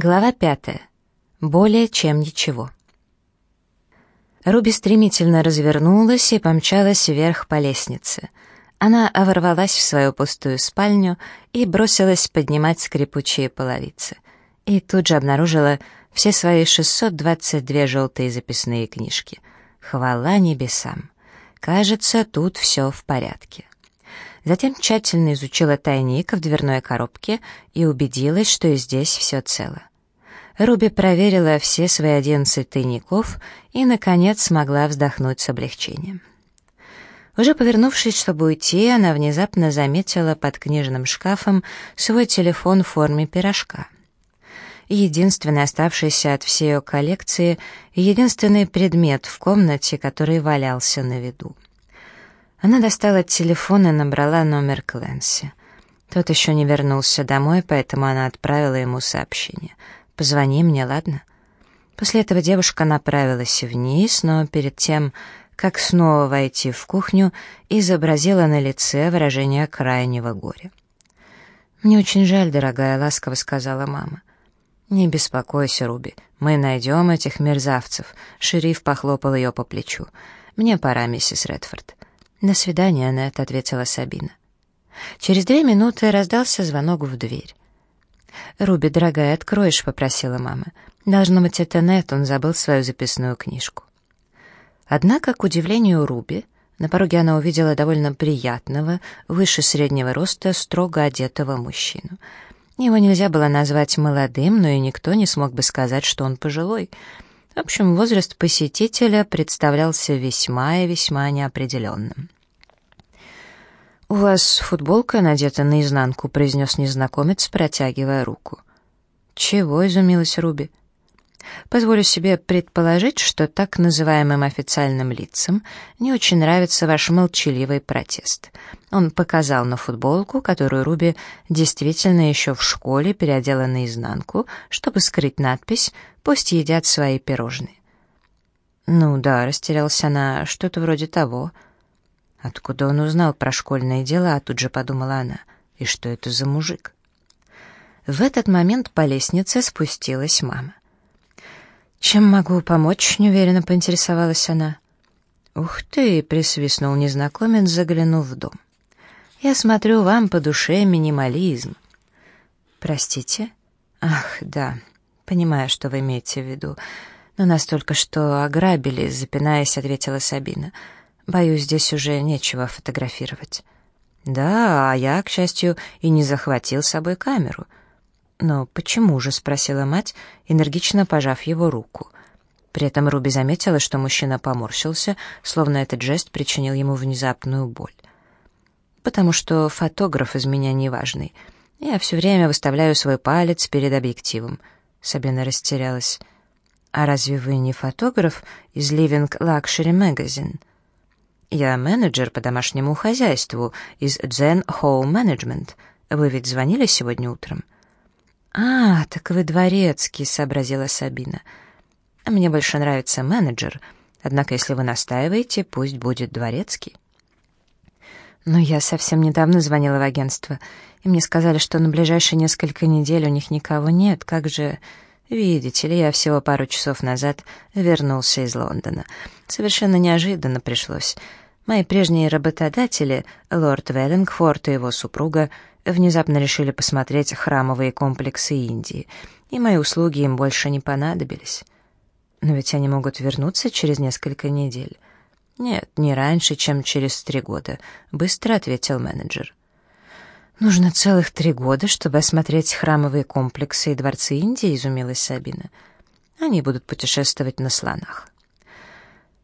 Глава пятая. Более чем ничего. Руби стремительно развернулась и помчалась вверх по лестнице. Она ворвалась в свою пустую спальню и бросилась поднимать скрипучие половицы. И тут же обнаружила все свои 622 желтые записные книжки. Хвала небесам. Кажется, тут все в порядке. Затем тщательно изучила тайник в дверной коробке и убедилась, что и здесь все цело. Руби проверила все свои одиннадцать тайников и, наконец, смогла вздохнуть с облегчением. Уже повернувшись, чтобы уйти, она внезапно заметила под книжным шкафом свой телефон в форме пирожка. Единственный оставшийся от всей ее коллекции, единственный предмет в комнате, который валялся на виду. Она достала телефон и набрала номер Кленси. Тот еще не вернулся домой, поэтому она отправила ему сообщение — Позвони мне, ладно?» После этого девушка направилась вниз, но перед тем, как снова войти в кухню, изобразила на лице выражение крайнего горя. «Мне очень жаль, дорогая», — ласково сказала мама. «Не беспокойся, Руби, мы найдем этих мерзавцев», — шериф похлопал ее по плечу. «Мне пора, миссис Редфорд». «До свидания, Нет», — ответила Сабина. Через две минуты раздался звонок в дверь. «Руби, дорогая, откроешь?» — попросила мама. «Должно быть, это Нет, он забыл свою записную книжку». Однако, к удивлению Руби, на пороге она увидела довольно приятного, выше среднего роста, строго одетого мужчину. Его нельзя было назвать молодым, но и никто не смог бы сказать, что он пожилой. В общем, возраст посетителя представлялся весьма и весьма неопределенным. «У вас футболка надета наизнанку», — произнес незнакомец, протягивая руку. «Чего?» — изумилась Руби. «Позволю себе предположить, что так называемым официальным лицам не очень нравится ваш молчаливый протест». Он показал на футболку, которую Руби действительно еще в школе переодела наизнанку, чтобы скрыть надпись «Пусть едят свои пирожные». «Ну да», — растерялся она, — «что-то вроде того». Откуда он узнал про школьные дела, тут же подумала она. И что это за мужик? В этот момент по лестнице спустилась мама. «Чем могу помочь?» — неуверенно поинтересовалась она. «Ух ты!» — присвистнул незнакомец, заглянув в дом. «Я смотрю, вам по душе минимализм». «Простите?» «Ах, да, понимаю, что вы имеете в виду. Но нас только что ограбили», — запинаясь, ответила Сабина. Боюсь, здесь уже нечего фотографировать. Да, а я, к счастью, и не захватил с собой камеру. Но почему же, спросила мать, энергично пожав его руку. При этом Руби заметила, что мужчина поморщился, словно этот жест причинил ему внезапную боль. «Потому что фотограф из меня неважный. Я все время выставляю свой палец перед объективом». Сабина растерялась. «А разве вы не фотограф из Living Luxury Magazine?» «Я менеджер по домашнему хозяйству из Zen Home Management. Вы ведь звонили сегодня утром?» «А, так вы дворецкий», — сообразила Сабина. «А мне больше нравится менеджер, однако если вы настаиваете, пусть будет дворецкий». «Но я совсем недавно звонила в агентство, и мне сказали, что на ближайшие несколько недель у них никого нет. Как же...» «Видите ли, я всего пару часов назад вернулся из Лондона. Совершенно неожиданно пришлось. Мои прежние работодатели, лорд Веллингфорд и его супруга, внезапно решили посмотреть храмовые комплексы Индии, и мои услуги им больше не понадобились. Но ведь они могут вернуться через несколько недель. «Нет, не раньше, чем через три года», — быстро ответил менеджер. «Нужно целых три года, чтобы осмотреть храмовые комплексы и дворцы Индии», — изумилась Сабина. «Они будут путешествовать на слонах».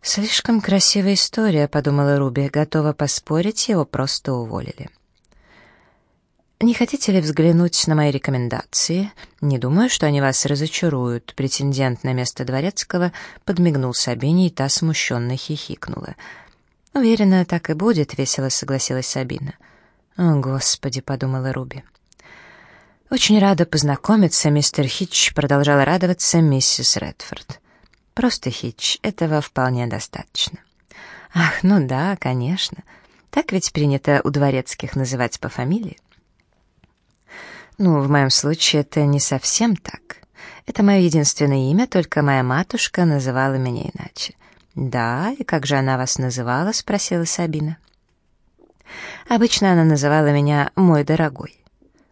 «Слишком красивая история», — подумала Руби, готова поспорить, его просто уволили. «Не хотите ли взглянуть на мои рекомендации? Не думаю, что они вас разочаруют», — претендент на место дворецкого подмигнул Сабине, и та смущенно хихикнула. «Уверена, так и будет», — весело согласилась Сабина. «О, Господи», — подумала Руби. «Очень рада познакомиться, мистер Хитч», — продолжала радоваться миссис Редфорд. Просто Хитч, этого вполне достаточно. Ах, ну да, конечно. Так ведь принято у дворецких называть по фамилии. Ну, в моем случае это не совсем так. Это мое единственное имя, только моя матушка называла меня иначе. «Да, и как же она вас называла?» — спросила Сабина. «Обычно она называла меня «мой дорогой».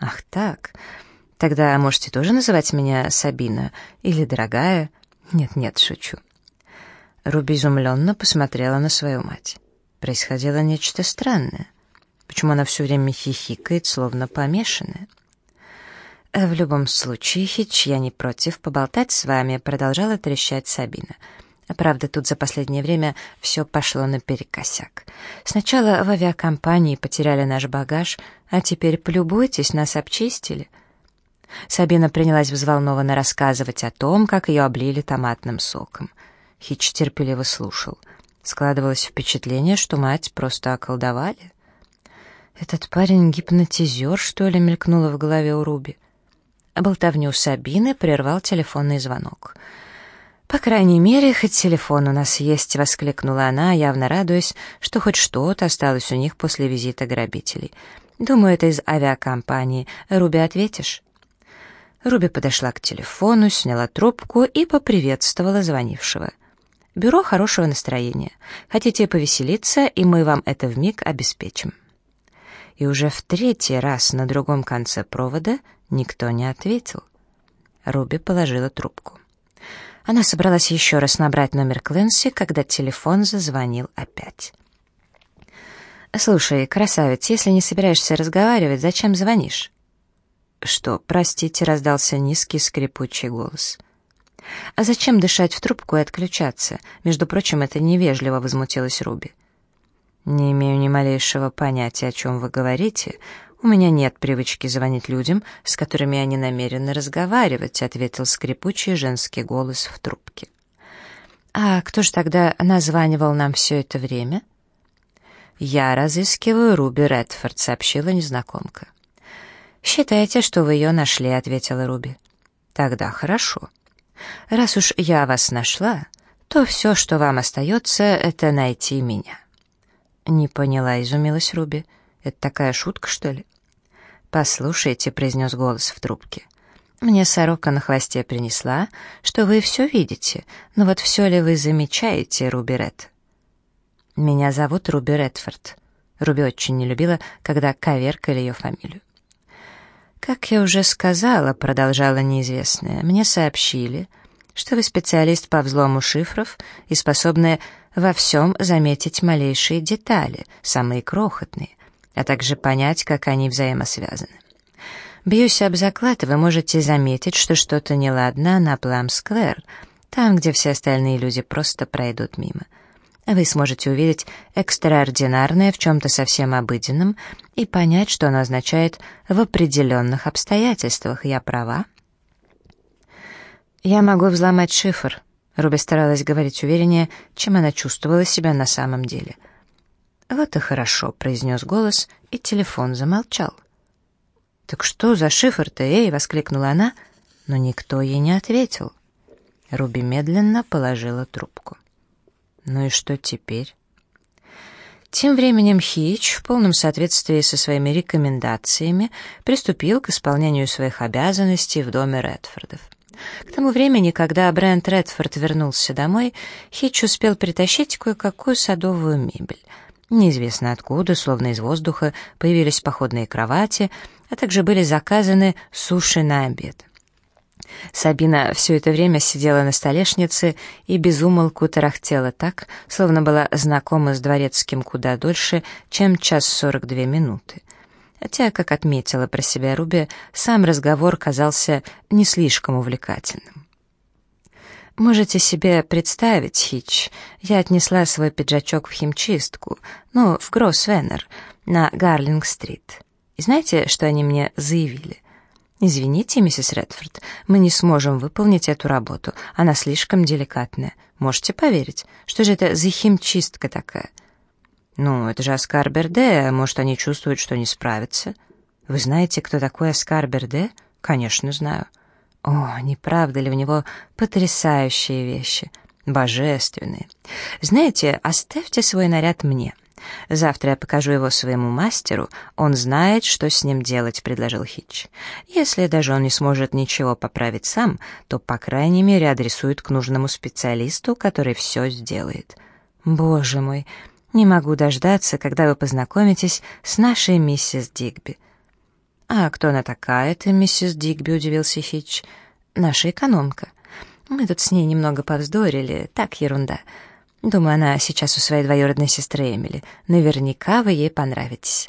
«Ах так? Тогда можете тоже называть меня Сабина или дорогая?» «Нет-нет, шучу». Руби изумленно посмотрела на свою мать. Происходило нечто странное. Почему она все время хихикает, словно помешанная? «Э, «В любом случае, Хич, я не против поболтать с вами», — продолжала трещать Сабина. Правда, тут за последнее время все пошло наперекосяк. Сначала в авиакомпании потеряли наш багаж, а теперь, полюбуйтесь, нас обчистили. Сабина принялась взволнованно рассказывать о том, как ее облили томатным соком. Хич терпеливо слушал. Складывалось впечатление, что мать просто околдовали. «Этот парень гипнотизер, что ли?» — мелькнуло в голове у Руби. Болтовню Сабины прервал телефонный звонок. «По крайней мере, хоть телефон у нас есть», — воскликнула она, явно радуясь, что хоть что-то осталось у них после визита грабителей. «Думаю, это из авиакомпании. Руби, ответишь?» Руби подошла к телефону, сняла трубку и поприветствовала звонившего. «Бюро хорошего настроения. Хотите повеселиться, и мы вам это вмиг обеспечим» и уже в третий раз на другом конце провода никто не ответил. Руби положила трубку. Она собралась еще раз набрать номер Клэнси, когда телефон зазвонил опять. «Слушай, красавец, если не собираешься разговаривать, зачем звонишь?» «Что, простите», — раздался низкий скрипучий голос. «А зачем дышать в трубку и отключаться? Между прочим, это невежливо», — возмутилась Руби. «Не имею ни малейшего понятия, о чем вы говорите. У меня нет привычки звонить людям, с которыми я не намерена разговаривать», — ответил скрипучий женский голос в трубке. «А кто же тогда названивал нам все это время?» «Я разыскиваю Руби Редфорд», — сообщила незнакомка. «Считайте, что вы ее нашли», — ответила Руби. «Тогда хорошо. Раз уж я вас нашла, то все, что вам остается, это найти меня». «Не поняла», — изумилась Руби. «Это такая шутка, что ли?» «Послушайте», — произнес голос в трубке. «Мне сорока на хвосте принесла, что вы все видите, но вот все ли вы замечаете, Руби Ред?» «Меня зовут Руби Редфорд». Руби очень не любила, когда коверкали ее фамилию. «Как я уже сказала», — продолжала неизвестная, — «мне сообщили, что вы специалист по взлому шифров и способны во всем заметить малейшие детали, самые крохотные, а также понять, как они взаимосвязаны. Бьюсь об заклад, вы можете заметить, что что-то неладно на Плам-сквер, там, где все остальные люди просто пройдут мимо. Вы сможете увидеть экстраординарное в чем-то совсем обыденном и понять, что оно означает в определенных обстоятельствах. Я права? Я могу взломать шифр, Руби старалась говорить увереннее, чем она чувствовала себя на самом деле. «Вот и хорошо», — произнес голос, и телефон замолчал. «Так что за шифр-то, эй?» — воскликнула она, но никто ей не ответил. Руби медленно положила трубку. «Ну и что теперь?» Тем временем Хич, в полном соответствии со своими рекомендациями, приступил к исполнению своих обязанностей в доме Редфордов. К тому времени, когда Брент Редфорд вернулся домой, Хитч успел притащить кое-какую садовую мебель. Неизвестно откуда, словно из воздуха, появились походные кровати, а также были заказаны суши на обед. Сабина все это время сидела на столешнице и безумолку тарахтела так, словно была знакома с дворецким куда дольше, чем час сорок две минуты. Хотя, как отметила про себя Руби, сам разговор казался не слишком увлекательным. Можете себе представить, Хич, я отнесла свой пиджачок в химчистку, ну, в Гроссвеннер, на Гарлинг-стрит. И знаете, что они мне заявили? «Извините, миссис Редфорд, мы не сможем выполнить эту работу, она слишком деликатная. Можете поверить? Что же это за химчистка такая?» «Ну, это же Оскар Берде, может, они чувствуют, что не справятся». «Вы знаете, кто такой Оскар Берде?» «Конечно, знаю». «О, не правда ли у него потрясающие вещи?» «Божественные». «Знаете, оставьте свой наряд мне. «Завтра я покажу его своему мастеру, он знает, что с ним делать», — предложил Хитч. «Если даже он не сможет ничего поправить сам, то, по крайней мере, адресует к нужному специалисту, который все сделает». «Боже мой, не могу дождаться, когда вы познакомитесь с нашей миссис Дигби». «А кто она такая, эта миссис Дигби?» — удивился Хитч. «Наша экономка. Мы тут с ней немного повздорили, так ерунда». Думаю, она сейчас у своей двоюродной сестры Эмили. Наверняка вы ей понравитесь».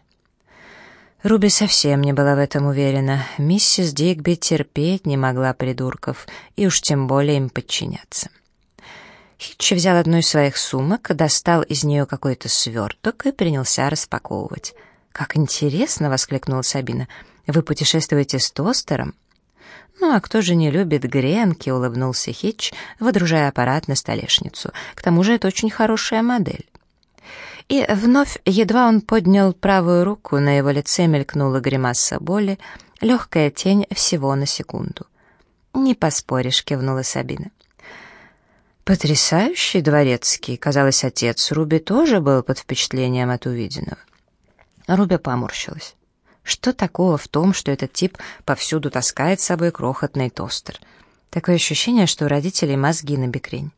Руби совсем не была в этом уверена. Миссис Дигби терпеть не могла придурков, и уж тем более им подчиняться. Хитч взял одну из своих сумок, достал из нее какой-то сверток и принялся распаковывать. «Как интересно!» — воскликнула Сабина. «Вы путешествуете с тостером?» «Ну а кто же не любит гренки?» — улыбнулся Хитч, водружая аппарат на столешницу. «К тому же это очень хорошая модель». И вновь, едва он поднял правую руку, на его лице мелькнула гримаса боли, легкая тень всего на секунду. «Не поспоришь», — кивнула Сабина. Потрясающий дворецкий. Казалось, отец Руби тоже был под впечатлением от увиденного. Руби поморщилась. Что такого в том, что этот тип повсюду таскает с собой крохотный тостер? Такое ощущение, что у родителей мозги на бекрень.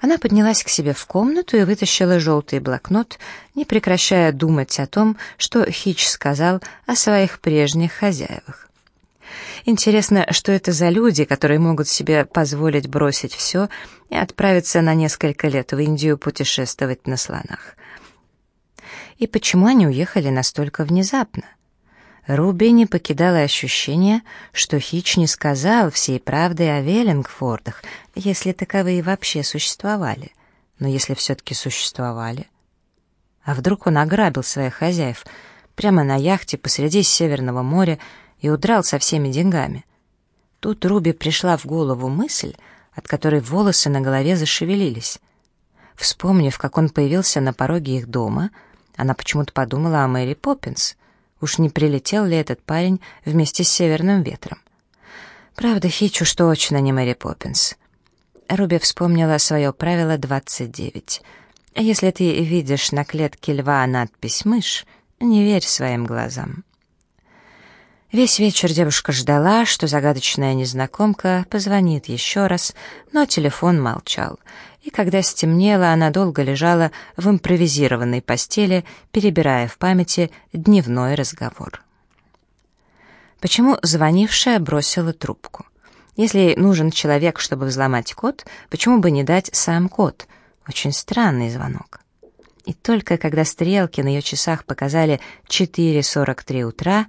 Она поднялась к себе в комнату и вытащила желтый блокнот, не прекращая думать о том, что Хич сказал о своих прежних хозяевах. Интересно, что это за люди, которые могут себе позволить бросить все и отправиться на несколько лет в Индию путешествовать на слонах. И почему они уехали настолько внезапно? Руби не покидало ощущение, что Хич не сказал всей правды о Веллингфордах, если таковые вообще существовали. Но если все-таки существовали... А вдруг он ограбил своих хозяев прямо на яхте посреди Северного моря и удрал со всеми деньгами? Тут Руби пришла в голову мысль, от которой волосы на голове зашевелились. Вспомнив, как он появился на пороге их дома, она почему-то подумала о Мэри Поппинс — Уж не прилетел ли этот парень вместе с северным ветром? Правда, Хич уж точно не Мэри Поппинс. Руби вспомнила свое правило 29. Если ты видишь на клетке льва надпись «мышь», не верь своим глазам. Весь вечер девушка ждала, что загадочная незнакомка позвонит еще раз, но телефон молчал, и когда стемнело, она долго лежала в импровизированной постели, перебирая в памяти дневной разговор. Почему звонившая бросила трубку? Если ей нужен человек, чтобы взломать код, почему бы не дать сам код? Очень странный звонок. И только когда стрелки на ее часах показали 4.43 утра,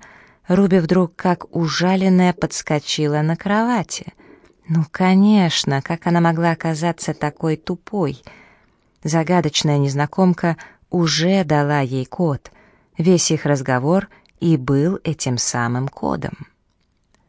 Руби вдруг, как ужаленная, подскочила на кровати. Ну, конечно, как она могла оказаться такой тупой? Загадочная незнакомка уже дала ей код. Весь их разговор и был этим самым кодом.